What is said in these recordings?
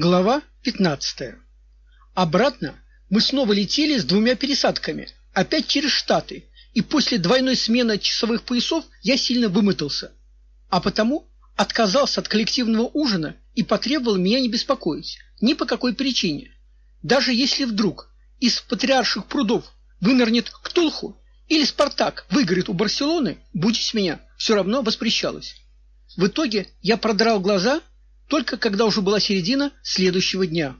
Глава 15. Обратно мы снова летели с двумя пересадками, опять через Штаты, и после двойной смены часовых поясов я сильно вымотался. А потому отказался от коллективного ужина и потребовал меня не беспокоить ни по какой причине. Даже если вдруг из патриарших прудов вынырнет Ктулху или Спартак выиграет у Барселоны, будить меня все равно воспрещалось. В итоге я продрал глаза только когда уже была середина следующего дня.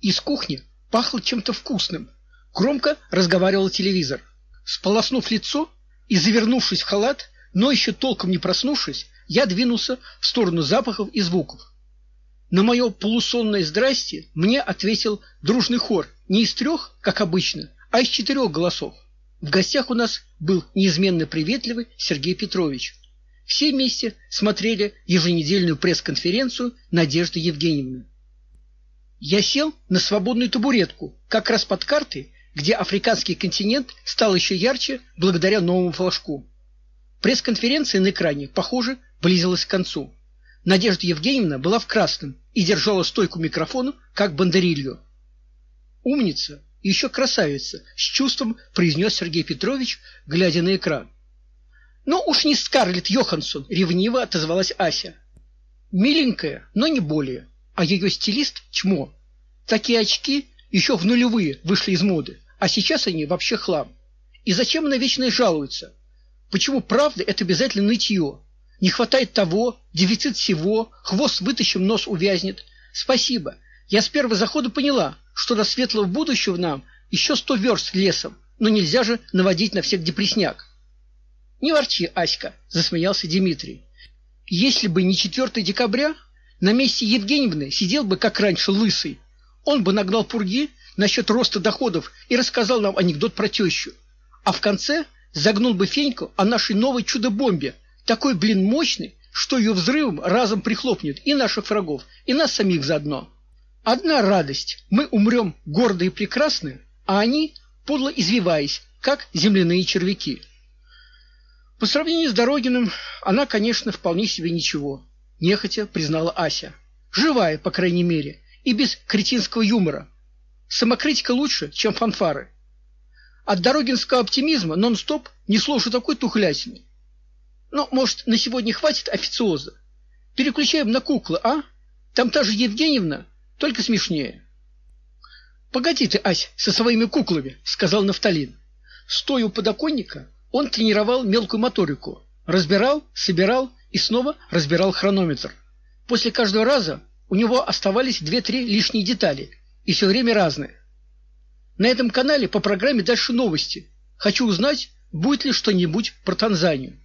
Из кухни пахло чем-то вкусным. Громко разговаривал телевизор. Сполоснув лицо и завернувшись в халат, но еще толком не проснувшись, я двинулся в сторону запахов и звуков. На мое полусонное здрасте мне ответил дружный хор, не из трех, как обычно, а из четырех голосов. В гостях у нас был неизменно приветливый Сергей Петрович. Все вместе смотрели еженедельную пресс-конференцию Надежды Евгеньевны. Я сел на свободную табуретку, как раз под картой, где африканский континент стал еще ярче благодаря новому флажку. Пресс-конференция на экране, похоже, близилась к концу. Надежда Евгеньевна была в красном и держала стойку микрофона, как бандерилью. Умница, еще красавица, с чувством произнес Сергей Петрович, глядя на экран. Но уж не Скарлетт Йоханссон, ревниво отозвалась Ася. Миленькая, но не более. А ее стилист чмо. Такие очки еще в нулевые вышли из моды, а сейчас они вообще хлам. И зачем она вечно жалуется? Почему правда это обязательно нытье? Не хватает того, дефицит всего, хвост вытащим, нос увязнет. Спасибо. Я с первого захода поняла, что до светлого будущего нам еще сто верст лесом, но нельзя же наводить на всех депресняк. Не ворчи, Аська, засмеялся Дмитрий. Если бы не 4 декабря, на месте Евгеньевны сидел бы как раньше лысый. Он бы нагнал пурги насчет роста доходов и рассказал нам анекдот про тещу. А в конце загнул бы Феньку о нашей новой чудо-бомбе, такой, блин, мощный, что ее взрывом разом прихлопнет и наших врагов, и нас самих заодно. Одна радость: мы умрем гордые и прекрасные, а они подло извиваясь, как земляные червяки. По сравнению с Дорогиным, она, конечно, вполне себе ничего, нехотя признала Ася. Живая, по крайней мере, и без кретинского юмора. Самокритика лучше, чем фанфары. От Дорогинского оптимизма нон-стоп несло уже такой тухлятины. Ну, может, на сегодня хватит официоза. Переключаем на куклы, а? Там та же Евгеньевна, только смешнее. Погоди ты, Ась, со своими куклами, сказал Нафталин. Стоя у подоконника, он тренировал мелкую моторику, разбирал, собирал и снова разбирал хронометр. После каждого раза у него оставались две-три лишние детали, и все время разные. На этом канале по программе дальше новости. Хочу узнать, будет ли что-нибудь про Танзанию.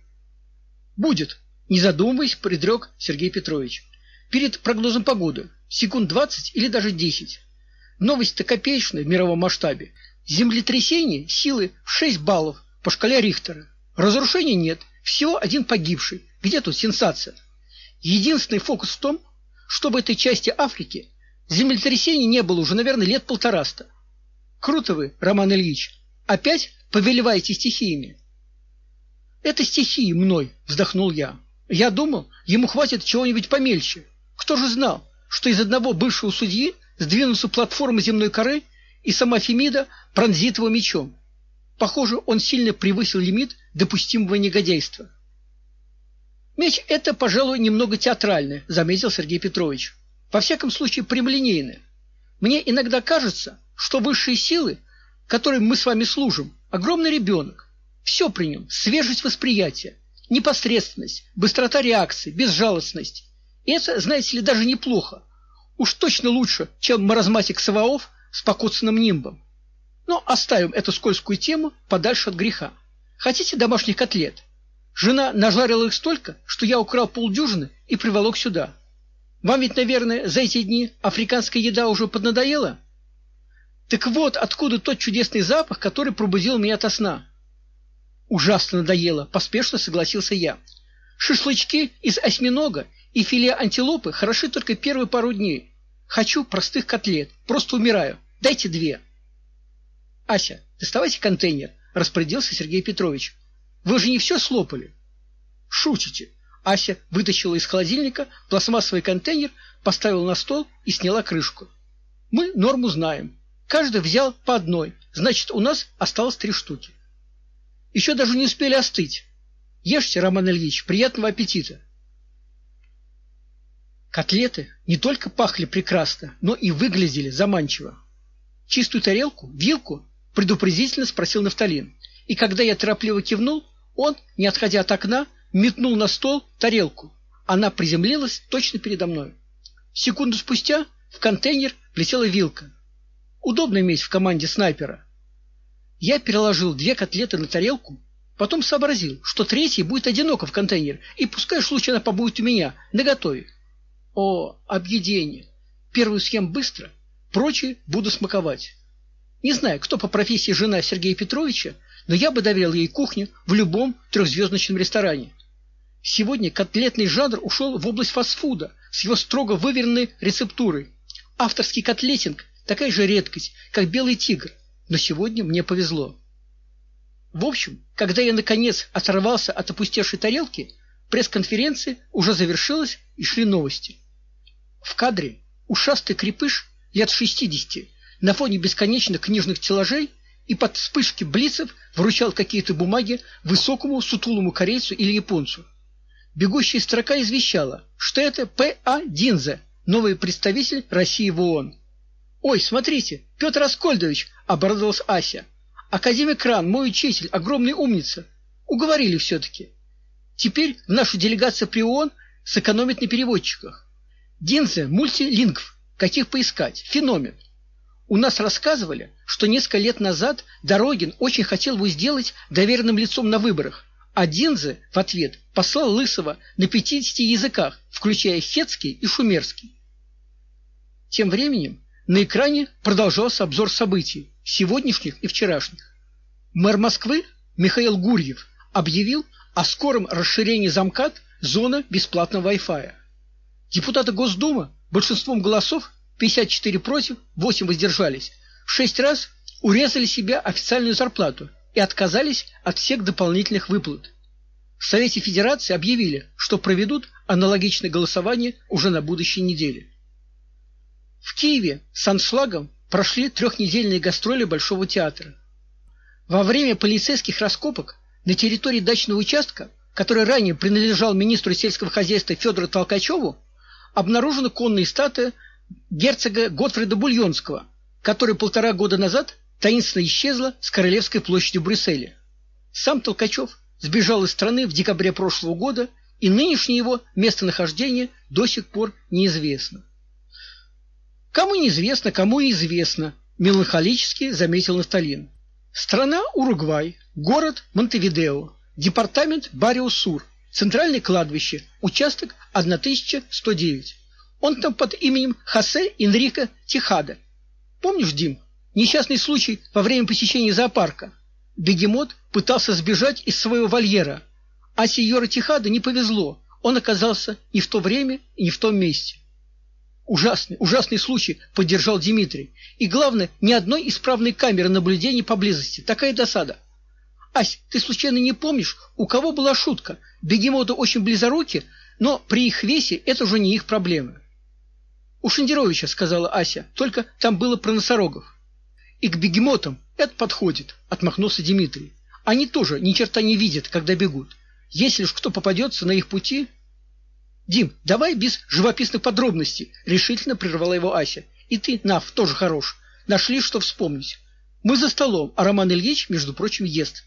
Будет, не задумываясь, предрек Сергей Петрович. Перед прогнозом погоды секунд двадцать или даже десять. Новость-то копеечная в мировом масштабе. Землетрясение силы в 6 баллов по шкале Рихтера. Разрушений нет, всего один погибший. Где тут сенсация? Единственный фокус в том, что в этой части Африки землетрясений не было уже, наверное, лет полтораста. Круто вы, Роман Ильич, опять повелеваете стихиями. Это стихии мной, вздохнул я. Я думал, ему хватит чего-нибудь помельче. Кто же знал, что из одного бывшего судьи сдвинутся платформы земной коры, и сама Фемида пронзит его мечом. Похоже, он сильно превысил лимит допустимого негодяйства. Меч это, пожалуй, немного театральное, заметил Сергей Петрович. Во всяком случае, прямолинейное. Мне иногда кажется, что высшие силы, которым мы с вами служим, огромный ребенок. Все при нем: свежесть восприятия, непосредственность, быстрота реакции, безжалостность. И это, знаете ли, даже неплохо. Уж точно лучше, чем маразматик Саваоф с покоцанным нимбом. Но оставим эту скользкую тему подальше от греха. Хотите домашних котлет? Жена нажарила их столько, что я украл полдюжины и приволок сюда. Вам ведь, наверное, за эти дни африканская еда уже поднадоела? Так вот, откуда тот чудесный запах, который пробудил меня ото сна. Ужасно надоело, поспешно согласился я. Шашлычки из осьминога и филе антилопы хороши только первые пару дней. Хочу простых котлет, просто умираю. Дайте две. Ася, доставайте контейнер, распорядился Сергей Петрович. Вы же не все слопали. Шутите? Ася вытащила из холодильника пластмассовый контейнер, поставила на стол и сняла крышку. Мы норму знаем. Каждый взял по одной. Значит, у нас осталось три штуки. Еще даже не успели остыть. Ешьте, Роман Ильич, приятного аппетита. Котлеты не только пахли прекрасно, но и выглядели заманчиво. Чистую тарелку, вилку предупредительно спросил Нафталин. И когда я торопливо кивнул, он, не отходя от окна, метнул на стол тарелку. Она приземлилась точно передо мной. Секунду спустя в контейнер влетела вилка. Удобно иметь в команде снайпера. Я переложил две котлеты на тарелку, потом сообразил, что третья будет одиноко в контейнер, и пускай она побудет у меня, наготове. О, объедение! Первую съем быстро, прочие буду смаковать. Не знаю, кто по профессии жена Сергея Петровича, но я бы доверил ей кухню в любом трехзвездочном ресторане. Сегодня котлетный жанр ушел в область фастфуда с его строго выверенной рецептурой. Авторский котлетинг такая же редкость, как белый тигр, но сегодня мне повезло. В общем, когда я наконец оторвался от опустевшей тарелки, пресс-конференция уже завершилась и шли новости. В кадре ушастый крепыш лет шестидесяти на фоне бесконечных книжных стеллажей и под вспышки блицев вручал какие-то бумаги высокому сутулому корейцу или японцу. Бегущая строка извещала, что это П.А. Динзе, новый представитель России в ООН. Ой, смотрите, Петр Аскольдович, обрадовалась Ася. Академик Кран, мой учитель, огромный умница. Уговорили все таки Теперь наша делегация при ООН сэкономит на переводчиках. Динзе мультилингв, каких поискать, феномен. У нас рассказывали, что несколько лет назад Дорогин очень хотел бы сделать доверенным лицом на выборах, а Динзе в ответ послал Лысого на 50 языках, включая хетский и шумерский. Тем временем на экране продолжался обзор событий, сегодняшних и вчерашних. Мэр Москвы Михаил Гурьев объявил о скором расширении замкат зоны бесплатного Wi-Fi. Депутаты Госдумы большинством голосов 54 против, 8 воздержались, в 6 раз урезали себе официальную зарплату и отказались от всех дополнительных выплат. В Совете Федерации объявили, что проведут аналогичное голосование уже на будущей неделе. В Киеве с аншлагом прошли трехнедельные гастроли Большого театра. Во время полицейских раскопок на территории дачного участка, который ранее принадлежал министру сельского хозяйства Федору Толкачеву, обнаружена конная статуя герцога Готфрида Бульонского, который полтора года назад таинственно исчезла с Королевской площади в Брюсселе. Сам Толкачев сбежал из страны в декабре прошлого года, и нынешнее его местонахождение до сих пор неизвестно. Кому неизвестно, кому известно, меланхолически заметил Нафталин. Страна Уругвай, город Монтевидео, департамент Барио-Сур, центральное кладбище, участок 1109. Он там под именем Хосе Энрико Тихада. Помнишь, Дим, несчастный случай во время посещения зоопарка? Бегемот пытался сбежать из своего вольера, а сеньора Тихада не повезло. Он оказался не в то время и не в том месте. Ужасный, ужасный случай, поддержал Дмитрий. И главное, ни одной исправной камеры наблюдения поблизости. Такая досада. Ась, ты случайно не помнишь, у кого была шутка? Бегемоты очень близоруки, но при их весе это уже не их проблемы. У Шендеровича, сказала Ася, только там было про носорогов. И к бегемотам это подходит, отмахнулся Дмитрий. Они тоже ни черта не видят, когда бегут. Если уж кто попадется на их пути, Дим, давай без живописных подробностей, решительно прервала его Ася. И ты, Нав, тоже хорош. Нашли что вспомнить. Мы за столом, а Роман Ильич, между прочим, ест.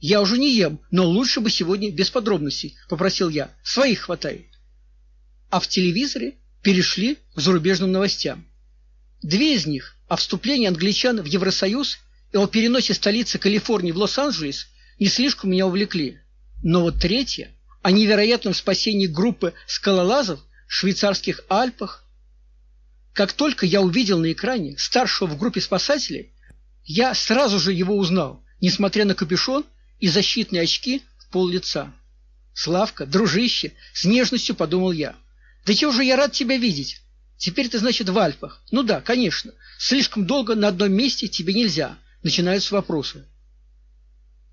Я уже не ем, но лучше бы сегодня без подробностей, попросил я. Своих хватай. А в телевизоре перешли к зарубежным новостям. Две из них о вступлении англичан в Евросоюз и о переносе столицы Калифорнии в Лос-Анджелес не слишком меня увлекли. Но вот третья о невероятном спасении группы скалолазов в швейцарских Альпах. Как только я увидел на экране старшего в группе спасателей, я сразу же его узнал, несмотря на капюшон и защитные очки в пол лица. Славка, дружище, с нежностью подумал я. Да чего же я рад тебя видеть. Теперь ты, значит, в Альпах. Ну да, конечно. Слишком долго на одном месте тебе нельзя. Начинаются вопросы.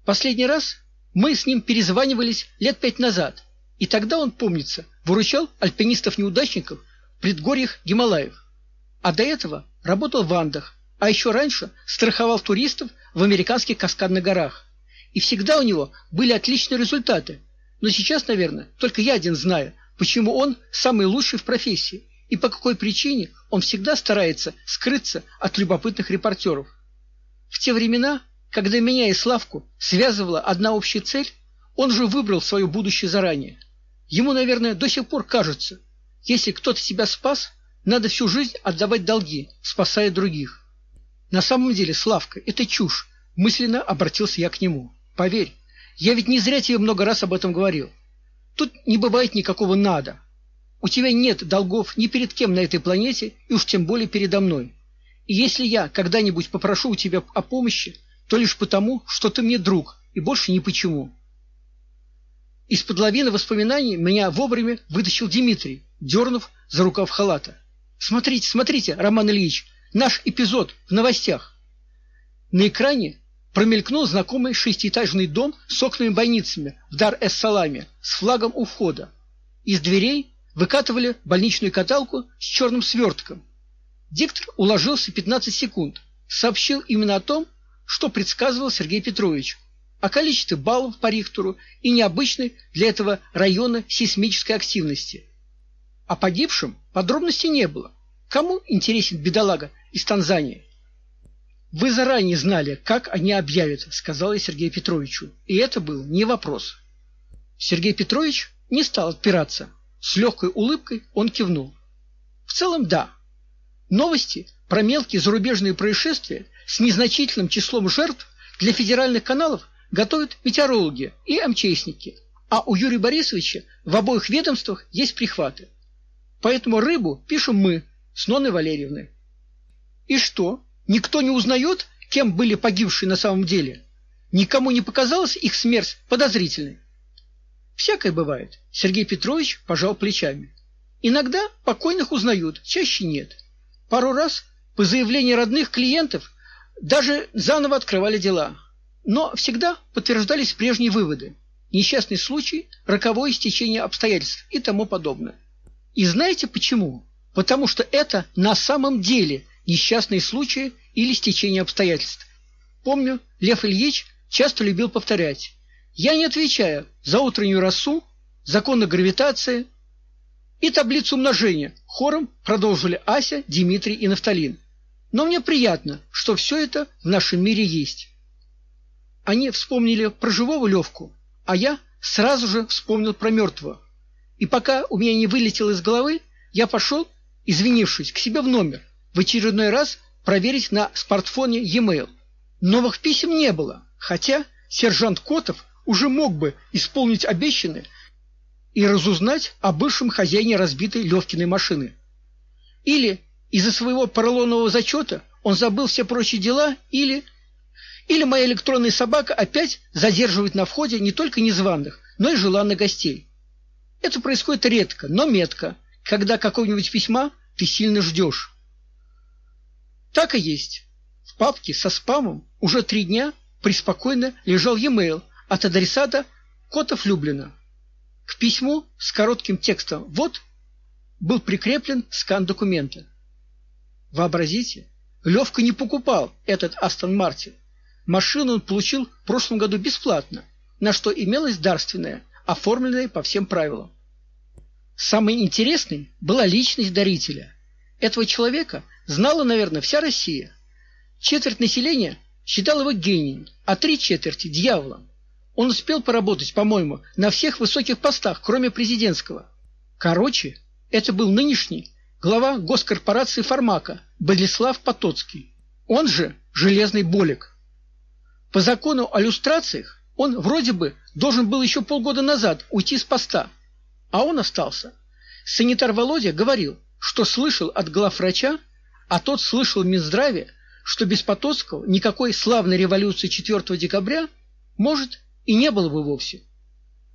Последний раз мы с ним перезванивались лет пять назад, и тогда он, помнится, выручал альпинистов-неудачников предгорьях Гималаев. А до этого работал в Андах, а еще раньше страховал туристов в американских каскадных горах. И всегда у него были отличные результаты. Но сейчас, наверное, только я один знаю, почему он самый лучший в профессии и по какой причине он всегда старается скрыться от любопытных репортеров. В те времена, когда меня и Славку связывала одна общая цель, он же выбрал свое будущее заранее. Ему, наверное, до сих пор кажется, если кто-то себя спас, надо всю жизнь отдавать долги, спасая других. На самом деле, Славка, это чушь. Мысленно обратился я к нему. Поверь, я ведь не зря тебе много раз об этом говорил. Тут не бывает никакого надо. У тебя нет долгов ни перед кем на этой планете, и уж тем более передо мной. И если я когда-нибудь попрошу у тебя о помощи, то лишь потому, что ты мне друг, и больше ни почему. Из-под лавины воспоминаний меня вовремя вытащил Дмитрий, дернув за рукав халата. Смотрите, смотрите, Роман Ильич, наш эпизод в новостях. На экране промелькнул знакомый шестиэтажный дом с окнами-бойницами в Дар-эс-Саламе с флагом у входа. Из дверей выкатывали больничную каталку с черным свертком. Диктор уложился 15 секунд, сообщил именно о том, что предсказывал Сергей Петрович, о количестве баллов по Рихтеру и необычной для этого района сейсмической активности. О погибшем подробностей не было. Кому интересен бедолага из Танзании? Вы заранее знали, как они объявят, сказал я Сергею Петровичу, и это был не вопрос. Сергей Петрович не стал отпираться. С легкой улыбкой он кивнул. В целом, да. Новости про мелкие зарубежные происшествия с незначительным числом жертв для федеральных каналов готовят метеорологи и МЧСники, а у Юрия Борисовича в обоих ведомствах есть прихваты. Поэтому рыбу пишем мы с Ноной Валерьевной. И что? Никто не узнает, кем были погибшие на самом деле? Никому не показалась их смерть подозрительной? Всякое бывает. Сергей Петрович пожал плечами. Иногда покойных узнают, чаще нет. Пару раз по заявлению родных клиентов даже заново открывали дела. Но всегда подтверждались прежние выводы. Несчастный случай, роковое стечение обстоятельств и тому подобное. И знаете почему? Потому что это на самом деле несчастные случаи или стечение обстоятельств. Помню, Лев Ильич часто любил повторять: я не отвечаю за утреннюю росу, законы гравитации и таблицу умножения. Хором продолжили Ася, Дмитрий и Нафталин. Но мне приятно, что все это в нашем мире есть. Они вспомнили про живого Левку, а я сразу же вспомнил про мертвого. И пока у меня не вылетело из головы, я пошел, извинившись, к себе в номер, в очередной раз проверить на смартфоне e-mail. Новых писем не было, хотя сержант Котов уже мог бы исполнить обещанное и разузнать о бывшем хозяине разбитой Левкиной машины. Или из-за своего поролонового зачета он забыл все прочие дела, или или моя электронная собака опять задерживает на входе не только незваных, но и желанных гостей. Это происходит редко, но метко, когда какого-нибудь письма ты сильно ждешь. Так и есть. В папке со спамом уже три дня преспокойно лежал e-mail от адресата Котов Люблина. К письму с коротким текстом «Вот» был прикреплен скан документа. Вообразите, Левка не покупал этот Астон Мартин. Машину он получил в прошлом году бесплатно, на что имелось дарственное, оформленное по всем правилам. Самой интересной была личность дарителя. Этого человека знала, наверное, вся Россия. Четверть населения считала его гением, а три четверти дьяволом. Он успел поработать, по-моему, на всех высоких постах, кроме президентского. Короче, это был нынешний глава госкорпорации Фармака Болеслав Потоцкий. Он же Железный Болик. По закону о люстрациях он вроде бы должен был еще полгода назад уйти с поста, а он остался. Санитар Володя говорил, что слышал от главврача, а тот слышал в Минздраве, что без Потоцкого никакой славной революции 4 декабря может и не было бы вовсе.